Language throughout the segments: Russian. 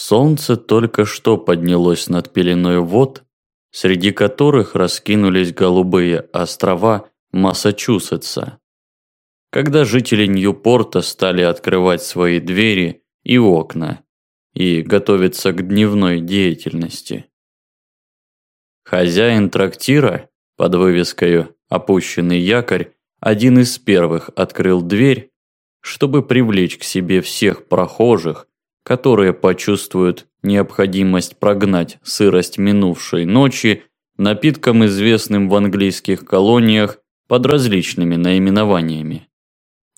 Солнце только что поднялось над пеленой вод, среди которых раскинулись голубые острова Массачусетса. Когда жители Ньюпорта стали открывать свои двери и окна и готовиться к дневной деятельности. Хозяин трактира под вывеской «Опущенный якорь» один из первых открыл дверь, чтобы привлечь к себе всех прохожих, которые почувствуют необходимость прогнать сырость минувшей ночи напитком, известным в английских колониях под различными наименованиями.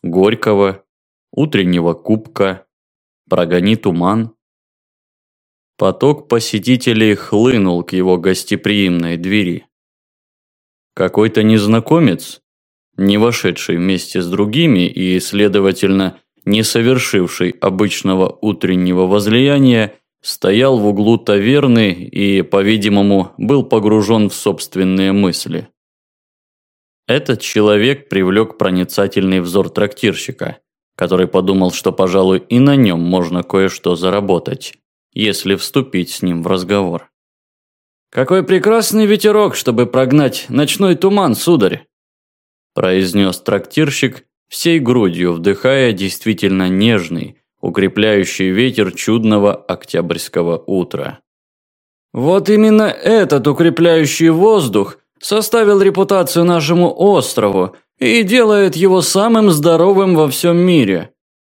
Горького, утреннего кубка, прогони туман, Поток посетителей хлынул к его гостеприимной двери. Какой-то незнакомец, не вошедший вместе с другими и, следовательно, не совершивший обычного утреннего возлияния, стоял в углу таверны и, по-видимому, был погружен в собственные мысли. Этот человек привлек проницательный взор трактирщика, который подумал, что, пожалуй, и на нем можно кое-что заработать если вступить с ним в разговор. «Какой прекрасный ветерок, чтобы прогнать ночной туман, сударь!» произнес трактирщик, всей грудью вдыхая действительно нежный, укрепляющий ветер чудного октябрьского утра. «Вот именно этот укрепляющий воздух составил репутацию нашему острову и делает его самым здоровым во всем мире.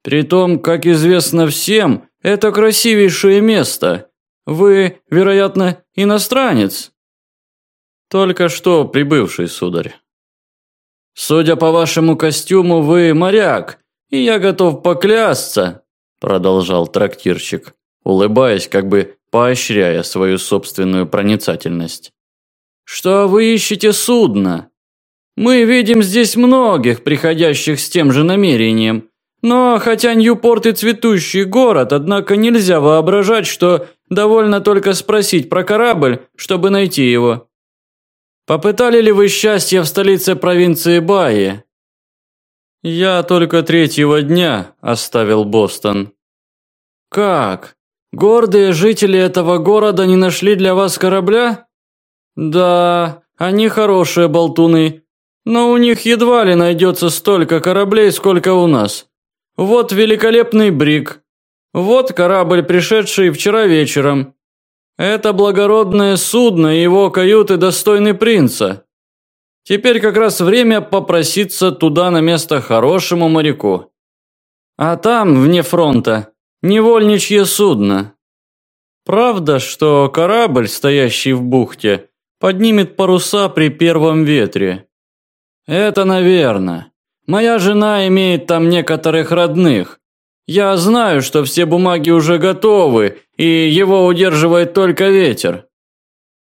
Притом, как известно всем, это красивейшее место. Вы, вероятно, иностранец. Только что прибывший, сударь. Судя по вашему костюму, вы моряк, и я готов поклясться, продолжал трактирщик, улыбаясь, как бы поощряя свою собственную проницательность. Что вы ищете судно? Мы видим здесь многих, приходящих с тем же намерением, но хотя Ньюпорт и цветущий город, однако нельзя воображать, что довольно только спросить про корабль, чтобы найти его. Попытали ли вы счастье в столице провинции Баи? Я только третьего дня оставил Бостон. Как? Гордые жители этого города не нашли для вас корабля? Да, они хорошие болтуны, но у них едва ли найдется столько кораблей, сколько у нас. Вот великолепный брик. Вот корабль, пришедший вчера вечером. Это благородное судно и его каюты достойны принца. Теперь как раз время попроситься туда на место хорошему моряку. А там, вне фронта, невольничье судно. Правда, что корабль, стоящий в бухте, поднимет паруса при первом ветре? Это наверно. Моя жена имеет там некоторых родных. Я знаю, что все бумаги уже готовы, и его удерживает только ветер.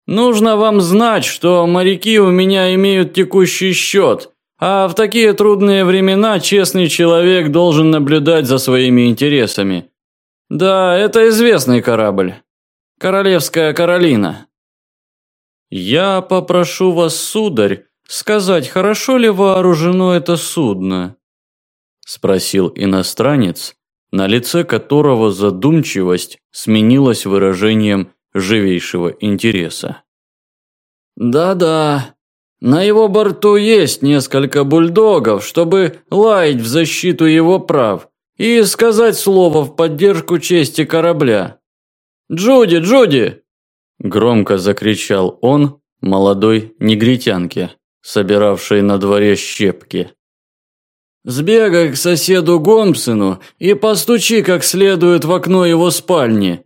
Нужно вам знать, что моряки у меня имеют текущий счет, а в такие трудные времена честный человек должен наблюдать за своими интересами. Да, это известный корабль. Королевская Каролина. Я попрошу вас, сударь, сказать, хорошо ли вооружено это судно?» Спросил иностранец, на лице которого задумчивость сменилась выражением живейшего интереса. «Да-да, на его борту есть несколько бульдогов, чтобы лаять в защиту его прав и сказать слово в поддержку чести корабля. Джуди, Джуди!» Громко закричал он молодой негритянке собиравшей на дворе щепки. «Сбегай к соседу Гомпсону и постучи как следует в окно его спальни.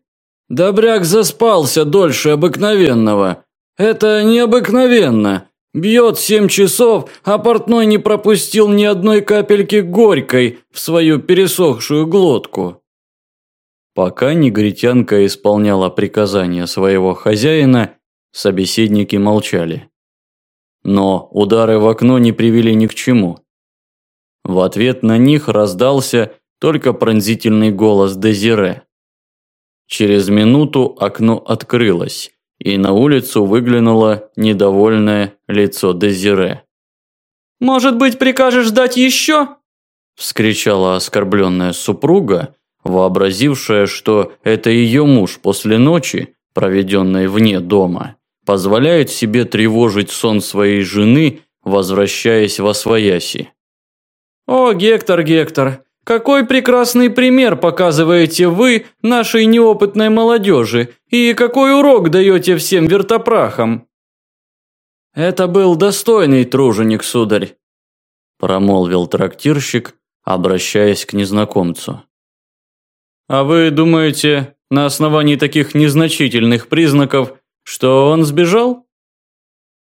Добряк заспался дольше обыкновенного. Это необыкновенно. Бьет семь часов, а портной не пропустил ни одной капельки горькой в свою пересохшую глотку». Пока негритянка исполняла приказания своего хозяина, собеседники молчали. Но удары в окно не привели ни к чему. В ответ на них раздался только пронзительный голос Дезире. Через минуту окно открылось, и на улицу выглянуло недовольное лицо Дезире. «Может быть, прикажешь дать еще?» – вскричала оскорбленная супруга, вообразившая, что это ее муж после ночи, проведенной вне дома, позволяет себе тревожить сон своей жены, возвращаясь во свояси. «О, Гектор, Гектор, какой прекрасный пример показываете вы нашей неопытной молодежи и какой урок даете всем вертопрахам!» «Это был достойный труженик, сударь», – промолвил трактирщик, обращаясь к незнакомцу. «А вы думаете, на основании таких незначительных признаков, что он сбежал?»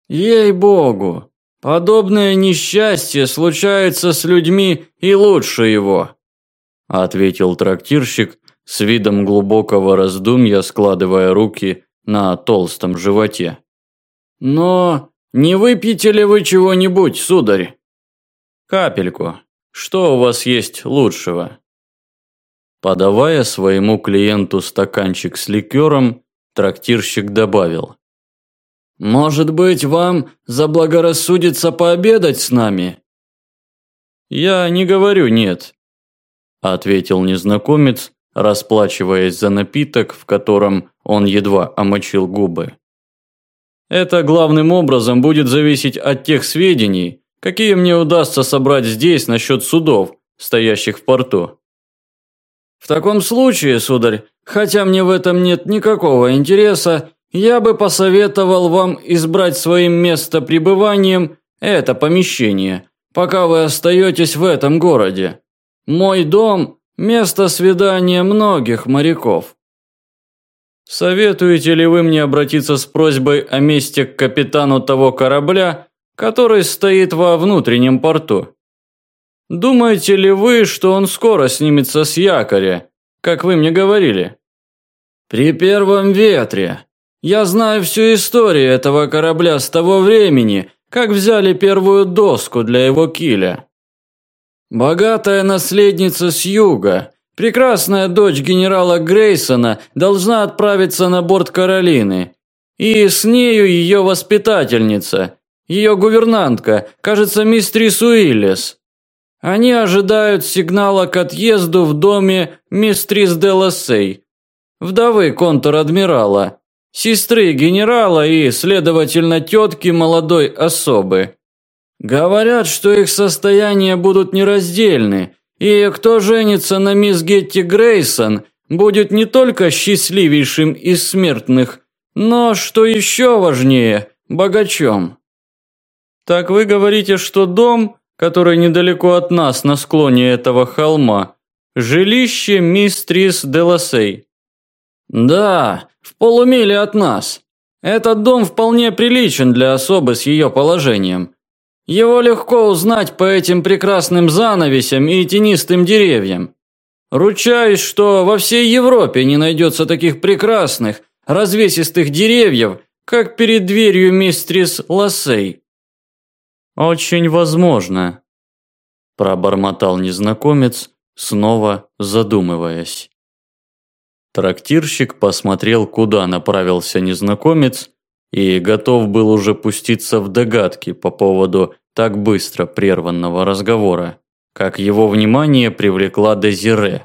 «Ей-богу, подобное несчастье случается с людьми и лучше его», ответил трактирщик с видом глубокого раздумья, складывая руки на толстом животе. «Но не выпьете ли вы чего-нибудь, сударь?» «Капельку. Что у вас есть лучшего?» Подавая своему клиенту стаканчик с ликером, трактирщик добавил. «Может быть, вам заблагорассудится пообедать с нами?» «Я не говорю нет», – ответил незнакомец, расплачиваясь за напиток, в котором он едва омочил губы. Это главным образом будет зависеть от тех сведений, какие мне удастся собрать здесь насчет судов, стоящих в порту. В таком случае, сударь, хотя мне в этом нет никакого интереса, я бы посоветовал вам избрать своим местопребыванием это помещение, пока вы остаетесь в этом городе. Мой дом – место свидания многих моряков. Советуете ли вы мне обратиться с просьбой о месте к капитану того корабля, который стоит во внутреннем порту? Думаете ли вы, что он скоро снимется с якоря, как вы мне говорили? При первом ветре. Я знаю всю историю этого корабля с того времени, как взяли первую доску для его киля. Богатая наследница с юга, Прекрасная дочь генерала Грейсона должна отправиться на борт Каролины. И с нею ее воспитательница, ее гувернантка, кажется, мистрис Уиллис. Они ожидают сигнала к отъезду в доме мистрис де Лассей, вдовы контр-адмирала, сестры генерала и, следовательно, тетки молодой особы. Говорят, что их состояния будут нераздельны – и кто женится на мисс Гетти Грейсон, будет не только счастливейшим из смертных, но, что еще важнее, богачом. Так вы говорите, что дом, который недалеко от нас на склоне этого холма, жилище мистрис Деласей? Да, в полумиле от нас. Этот дом вполне приличен для особы с ее положением. Его легко узнать по этим прекрасным занавесям и тенистым деревьям. Ручаюсь, что во всей Европе не найдется таких прекрасных, развесистых деревьев, как перед дверью мистрис Лассей. Очень возможно, пробормотал незнакомец, снова задумываясь. Трактирщик посмотрел, куда направился незнакомец, и готов был уже пуститься в догадки по поводу так быстро прерванного разговора, как его внимание привлекла Дезире,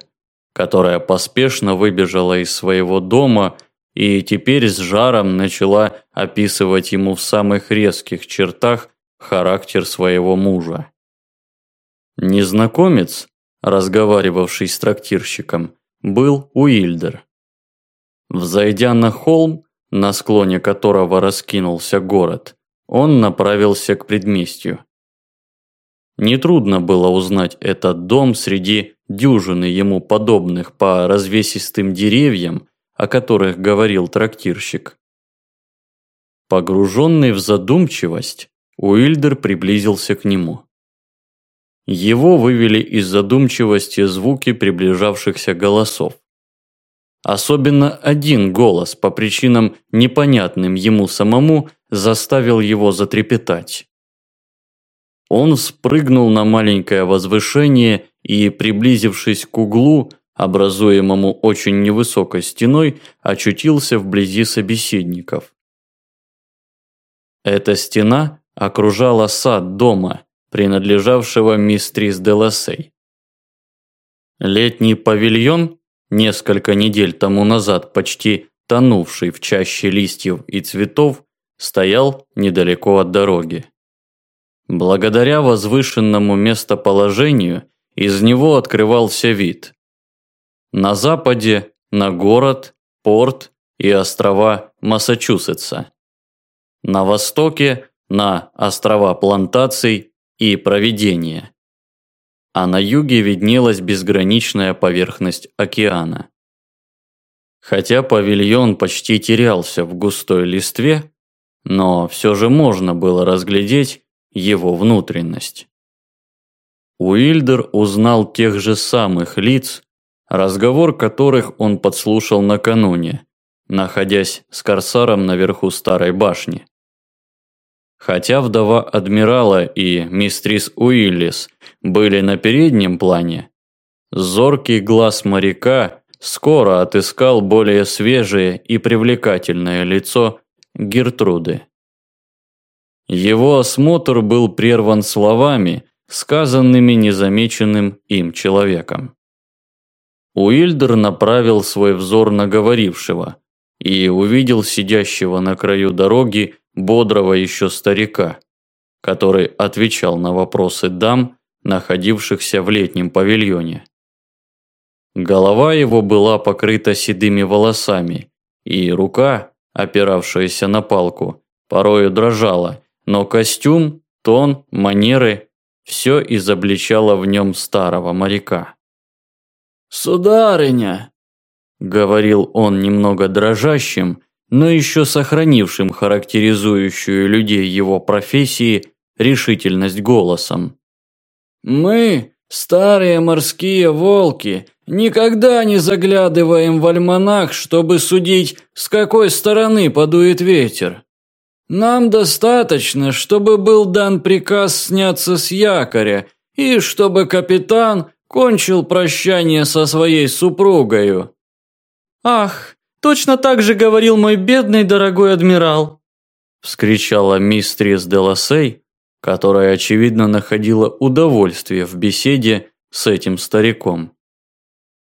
которая поспешно выбежала из своего дома и теперь с жаром начала описывать ему в самых резких чертах характер своего мужа. Незнакомец, разговаривавший с трактирщиком, был Уильдер. Взойдя на холм, на склоне которого раскинулся город, он направился к предместью. Нетрудно было узнать этот дом среди дюжины ему подобных по развесистым деревьям, о которых говорил трактирщик. Погруженный в задумчивость, Уильдер приблизился к нему. Его вывели из задумчивости звуки приближавшихся голосов. Особенно один голос по причинам непонятным ему самому заставил его затрепетать. Он спрыгнул на маленькое возвышение и, приблизившись к углу, образуемому очень невысокой стеной, очутился вблизи собеседников. Эта стена окружала сад дома, принадлежавшего мистрис де Лассей. Летний павильон, несколько недель тому назад почти тонувший в чаще листьев и цветов, стоял недалеко от дороги. Благодаря возвышенному местоположению из него открывался вид. На западе на город, порт и острова Массачусетса. На востоке на острова плантаций и проведения. А на юге виднелась безграничная поверхность океана. Хотя павильон почти терялся в густой листве, но все же можно было разглядеть его внутренность. Уильдер узнал тех же самых лиц, разговор которых он подслушал накануне, находясь с корсаром наверху старой башни. Хотя вдова адмирала и мистрис Уиллис были на переднем плане, зоркий глаз моряка скоро отыскал более свежее и привлекательное лицо Гертруды. Его осмотр был прерван словами, сказанными незамеченным им человеком. Уильдер направил свой взор на говорившего и увидел сидящего на краю дороги бодрого еще старика, который отвечал на вопросы дам, находившихся в летнем павильоне. Голова его была покрыта седыми волосами, и рука, опиравшаяся на палку, порою дрожала, но костюм, тон, манеры – все изобличало в нем старого моряка. «Сударыня!» – говорил он немного дрожащим, но еще сохранившим характеризующую людей его профессии решительность голосом. «Мы, старые морские волки, никогда не заглядываем в альманах, чтобы судить, с какой стороны подует ветер. Нам достаточно, чтобы был дан приказ сняться с якоря и чтобы капитан кончил прощание со своей супругою. Ах, точно так же говорил мой бедный дорогой адмирал, вскричала мистрис Деласей, которая очевидно находила удовольствие в беседе с этим стариком.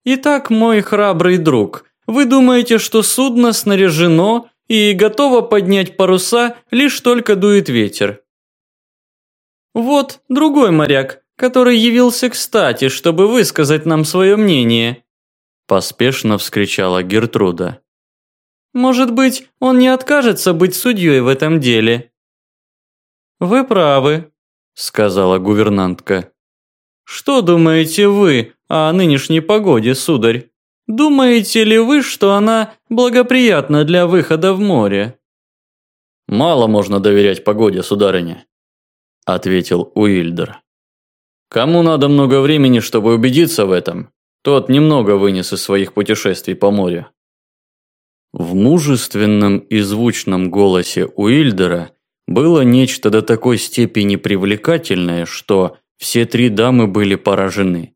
Итак, мой храбрый друг, вы думаете, что судно снаряжено и готова поднять паруса, лишь только дует ветер. Вот другой моряк, который явился кстати, чтобы высказать нам свое мнение. Поспешно вскричала Гертруда. Может быть, он не откажется быть судьей в этом деле. Вы правы, сказала гувернантка. Что думаете вы о нынешней погоде, сударь? Думаете ли вы, что она благоприятна для выхода в море? Мало можно доверять погоде, сударыня, ответил Уильдер. Кому надо много времени, чтобы убедиться в этом, тот немного вынес из своих путешествий по морю. В мужественном и звучном голосе Уильдера было нечто до такой степени привлекательное, что все три дамы были поражены.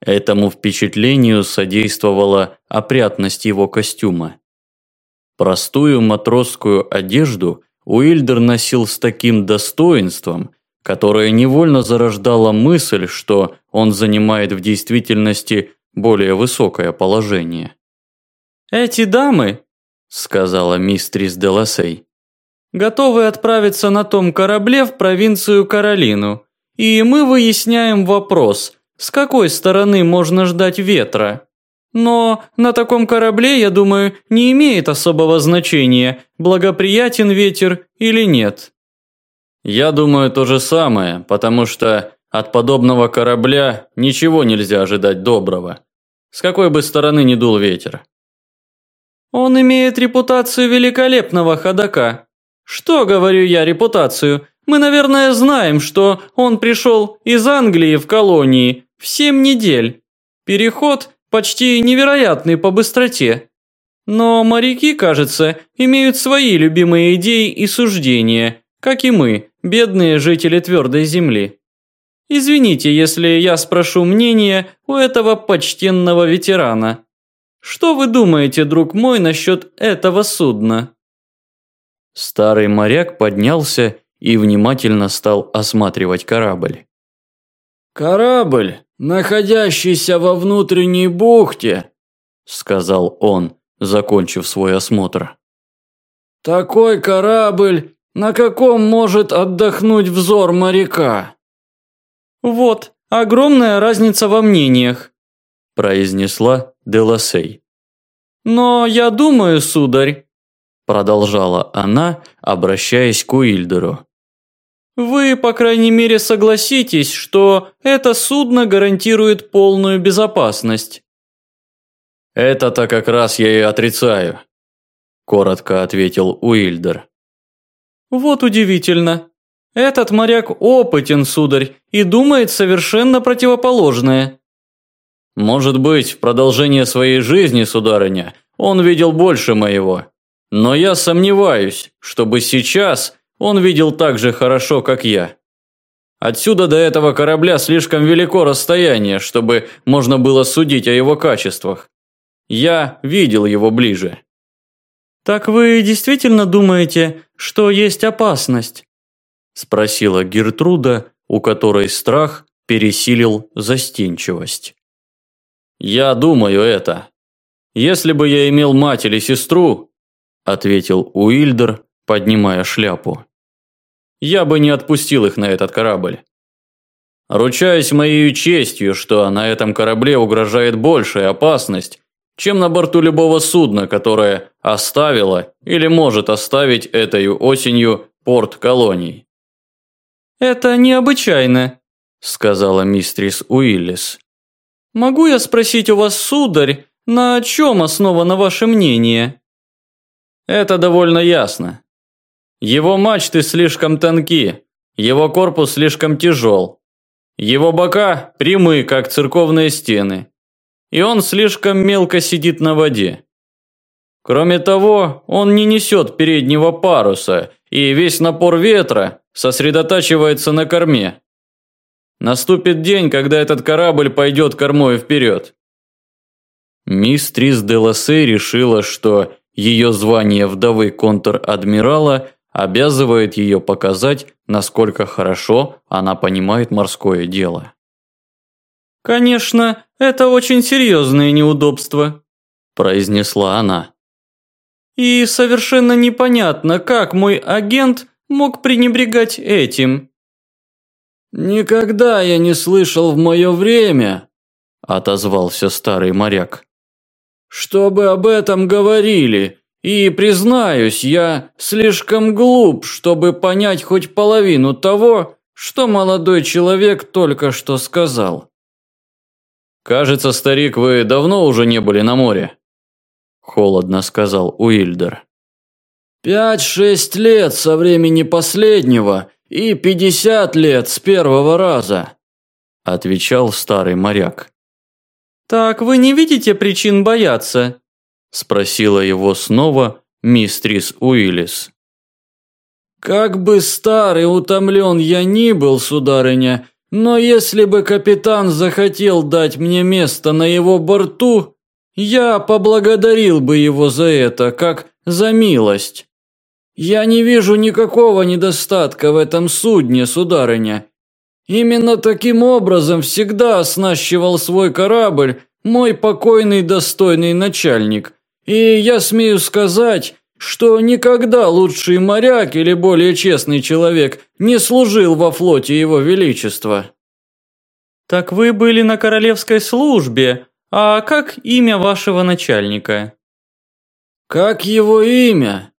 Этому впечатлению содействовала опрятность его костюма. Простую матросскую одежду Уильдер носил с таким достоинством, которое невольно зарождало мысль, что он занимает в действительности более высокое положение. «Эти дамы», – сказала мистрис Деласей, – «готовы отправиться на том корабле в провинцию Каролину, и мы выясняем вопрос – с какой стороны можно ждать ветра. Но на таком корабле, я думаю, не имеет особого значения, благоприятен ветер или нет. Я думаю то же самое, потому что от подобного корабля ничего нельзя ожидать доброго. С какой бы стороны ни дул ветер. Он имеет репутацию великолепного ходока. Что, говорю я, репутацию? Мы, наверное, знаем, что он пришел из Англии в колонии, в семь недель. Переход почти невероятный по быстроте. Но моряки, кажется, имеют свои любимые идеи и суждения, как и мы, бедные жители твердой земли. Извините, если я спрошу мнение у этого почтенного ветерана. Что вы думаете, друг мой, насчет этого судна? Старый моряк поднялся и внимательно стал осматривать корабль. Корабль находящийся во внутренней бухте, сказал он, закончив свой осмотр. Такой корабль, на каком может отдохнуть взор моряка. Вот, огромная разница во мнениях, произнесла Деласей. Но я думаю, сударь, продолжала она, обращаясь к Уильдеру. Вы, по крайней мере, согласитесь, что это судно гарантирует полную безопасность. Это-то как раз я и отрицаю, коротко ответил Уильдер. Вот удивительно. Этот моряк опытен, сударь, и думает совершенно противоположное. Может быть, в продолжение своей жизни, сударыня, он видел больше моего. Но я сомневаюсь, чтобы сейчас он видел так же хорошо, как я. Отсюда до этого корабля слишком велико расстояние, чтобы можно было судить о его качествах. Я видел его ближе. Так вы действительно думаете, что есть опасность? спросила Гертруда, у которой страх пересилил застенчивость. Я думаю это. Если бы я имел мать или сестру, ответил Уильдер, поднимая шляпу. Я бы не отпустил их на этот корабль. Ручаюсь моей честью, что на этом корабле угрожает большая опасность, чем на борту любого судна, которое оставило или может оставить этой осенью порт колоний. «Это необычайно», – сказала мистрис Уиллис. Могу я спросить у вас, сударь, на чем основано ваше мнение? Это довольно ясно. Его мачты слишком тонки, его корпус слишком тяжел, его бока прямы, как церковные стены, и он слишком мелко сидит на воде. Кроме того, он не несет переднего паруса, и весь напор ветра сосредотачивается на корме. Наступит день, когда этот корабль пойдет кормой вперед. Мистрис де Лассе решила, что ее звание вдовы контр-адмирала обязывает ее показать, насколько хорошо она понимает морское дело. «Конечно, это очень серьезные неудобства», – произнесла она. «И совершенно непонятно, как мой агент мог пренебрегать этим». «Никогда я не слышал в мое время», – отозвался старый моряк. «Чтобы об этом говорили, и, признаюсь, я слишком глуп, чтобы понять хоть половину того, что молодой человек только что сказал». «Кажется, старик, вы давно уже не были на море», – холодно сказал Уильдер. «Пять-шесть лет со времени последнего – «И пятьдесят лет с первого раза», – отвечал старый моряк. «Так вы не видите причин бояться?» – спросила его снова мистрис Уиллис. «Как бы старый утомлен я ни был, сударыня, но если бы капитан захотел дать мне место на его борту, я поблагодарил бы его за это, как за милость. Я не вижу никакого недостатка в этом судне, сударыня. Именно таким образом всегда оснащивал свой корабль мой покойный достойный начальник. И я смею сказать, что никогда лучший моряк или более честный человек не служил во флоте его величества. Так вы были на королевской службе, а как имя вашего начальника? Как его имя?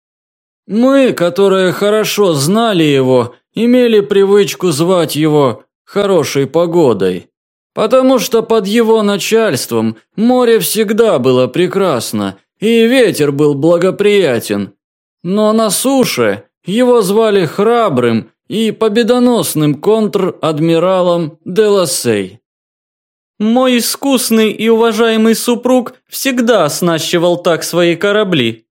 Мы, которые хорошо знали его, имели привычку звать его «хорошей погодой». Потому что под его начальством море всегда было прекрасно, и ветер был благоприятен. Но на суше его звали храбрым и победоносным контр-адмиралом Делассей. Мой искусный и уважаемый супруг всегда оснащивал так свои корабли,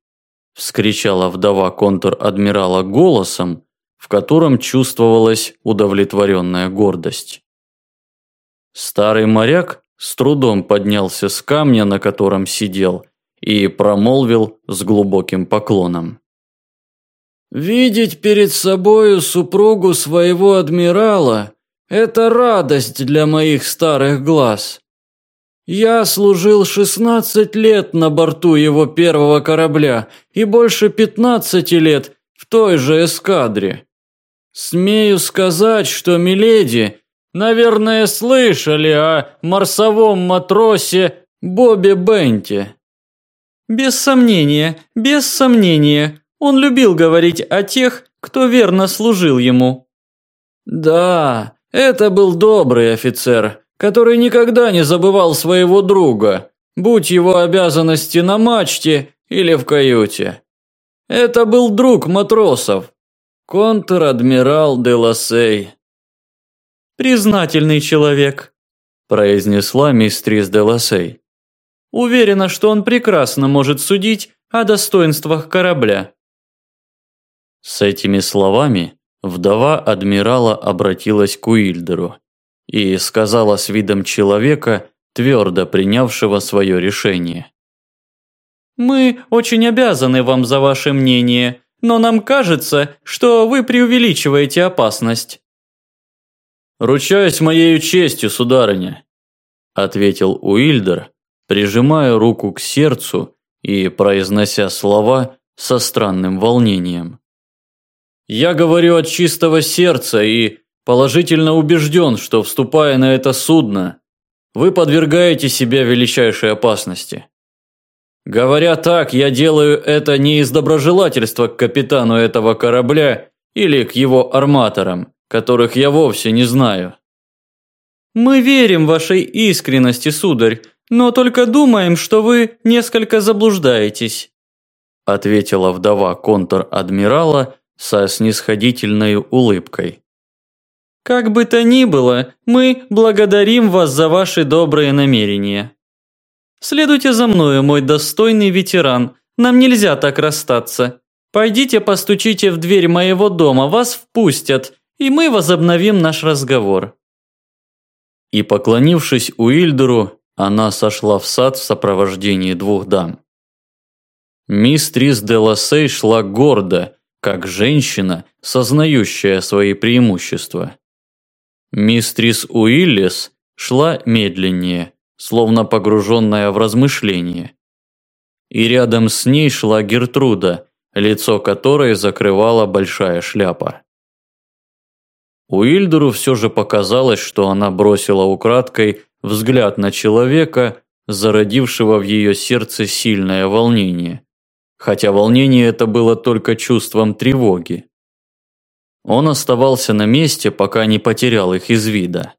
вскричала вдова контр-адмирала голосом, в котором чувствовалась удовлетворенная гордость. Старый моряк с трудом поднялся с камня, на котором сидел, и промолвил с глубоким поклоном. «Видеть перед собою супругу своего адмирала Это радость для моих старых глаз. Я служил 16 лет на борту его первого корабля и больше 15 лет в той же эскадре. Смею сказать, что миледи, наверное, слышали о марсовом матросе Бобби Бенте. Без сомнения, без сомнения, он любил говорить о тех, кто верно служил ему. Да, это был добрый офицер, который никогда не забывал своего друга, будь его обязанности на мачте или в каюте. Это был друг матросов, контр-адмирал де Лассей. «Признательный человек», – произнесла мистрис де Лассей. «Уверена, что он прекрасно может судить о достоинствах корабля». С этими словами вдова адмирала обратилась к Уильдеру и сказала с видом человека, твердо принявшего свое решение. «Мы очень обязаны вам за ваше мнение, но нам кажется, что вы преувеличиваете опасность». «Ручаюсь моею честью, сударыня», – ответил Уильдер, прижимая руку к сердцу и произнося слова со странным волнением. Я говорю от чистого сердца и положительно убежден, что вступая на это судно, вы подвергаете себя величайшей опасности. Говоря так, я делаю это не из доброжелательства к капитану этого корабля или к его арматорам, которых я вовсе не знаю. Мы верим вашей искренности, сударь, но только думаем, что вы несколько заблуждаетесь, ответила вдова контр-адмирала со снисходительной улыбкой. «Как бы то ни было, мы благодарим вас за ваши добрые намерения. Следуйте за мною, мой достойный ветеран, нам нельзя так расстаться. Пойдите постучите в дверь моего дома, вас впустят, и мы возобновим наш разговор». И поклонившись Уильдеру, она сошла в сад в сопровождении двух дам. Мисс Трис де Лассей шла гордо, как женщина, сознающая свои преимущества. Мистрис Уиллис шла медленнее, словно погруженная в размышления. И рядом с ней шла Гертруда, лицо которой закрывала большая шляпа. Уильдеру все же показалось, что она бросила украдкой взгляд на человека, зародившего в ее сердце сильное волнение хотя волнение это было только чувством тревоги. Он оставался на месте, пока не потерял их из вида.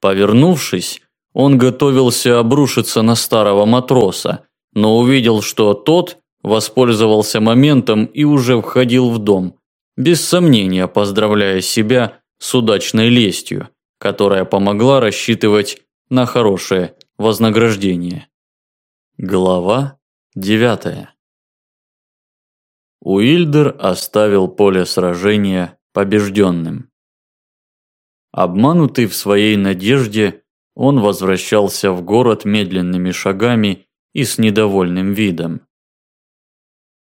Повернувшись, он готовился обрушиться на старого матроса, но увидел, что тот воспользовался моментом и уже входил в дом, без сомнения поздравляя себя с удачной лестью, которая помогла рассчитывать на хорошее вознаграждение. Глава девятая. Уильдер оставил поле сражения побежденным. Обманутый в своей надежде, он возвращался в город медленными шагами и с недовольным видом.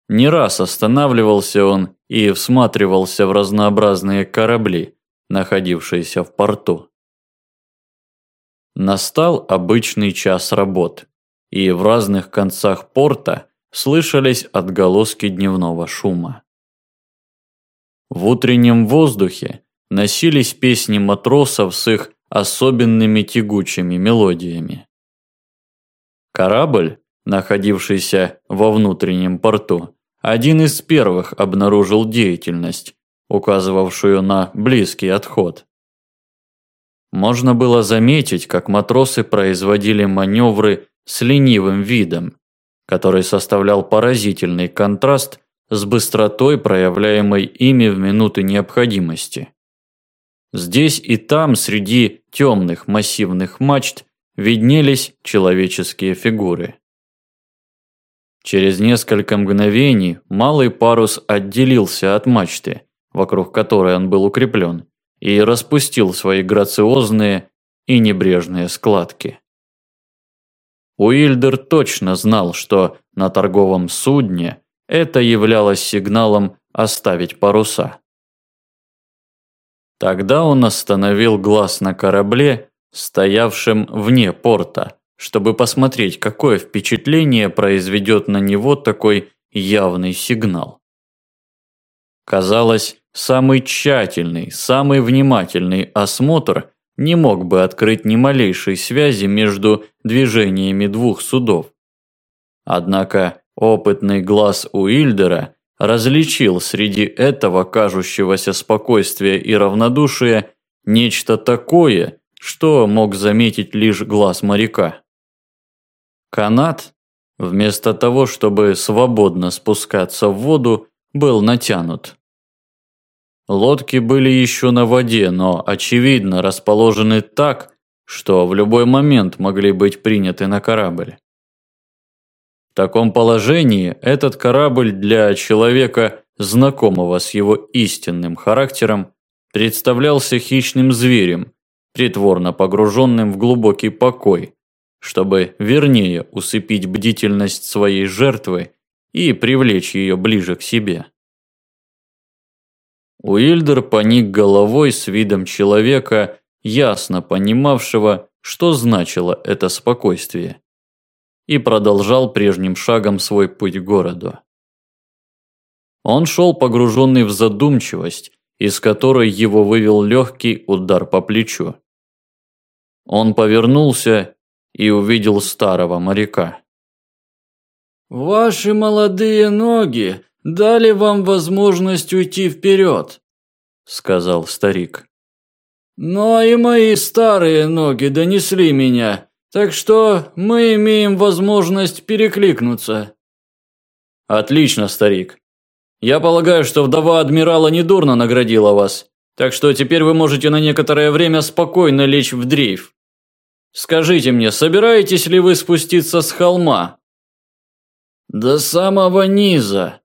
Не раз останавливался он и всматривался в разнообразные корабли, находившиеся в порту. Настал обычный час работ, и в разных концах порта слышались отголоски дневного шума. В утреннем воздухе носились песни матросов с их особенными тягучими мелодиями. Корабль, находившийся во внутреннем порту, один из первых обнаружил деятельность, указывавшую на близкий отход. Можно было заметить, как матросы производили маневры с ленивым видом, который составлял поразительный контраст с быстротой, проявляемой ими в минуты необходимости. Здесь и там среди темных массивных мачт виднелись человеческие фигуры. Через несколько мгновений малый парус отделился от мачты, вокруг которой он был укреплен, и распустил свои грациозные и небрежные складки. Уильдер точно знал, что на торговом судне это являлось сигналом оставить паруса. Тогда он остановил глаз на корабле, стоявшем вне порта, чтобы посмотреть, какое впечатление произведет на него такой явный сигнал. Казалось, самый тщательный, самый внимательный осмотр не мог бы открыть ни малейшей связи между движениями двух судов. Однако опытный глаз Уильдера различил среди этого кажущегося спокойствия и равнодушия нечто такое, что мог заметить лишь глаз моряка. Канат, вместо того, чтобы свободно спускаться в воду, был натянут. Лодки были еще на воде, но, очевидно, расположены так, что в любой момент могли быть приняты на корабль. В таком положении этот корабль для человека, знакомого с его истинным характером, представлялся хищным зверем, притворно погруженным в глубокий покой, чтобы вернее усыпить бдительность своей жертвы и привлечь ее ближе к себе. Уильдер поник головой с видом человека, ясно понимавшего, что значило это спокойствие, и продолжал прежним шагом свой путь к городу. Он шел погруженный в задумчивость, из которой его вывел легкий удар по плечу. Он повернулся и увидел старого моряка. «Ваши молодые ноги дали вам возможность уйти вперед», – сказал старик. «Но и мои старые ноги донесли меня, так что мы имеем возможность перекликнуться». «Отлично, старик. Я полагаю, что вдова адмирала недурно наградила вас, так что теперь вы можете на некоторое время спокойно лечь в дрейф. Скажите мне, собираетесь ли вы спуститься с холма?» «До самого низа»,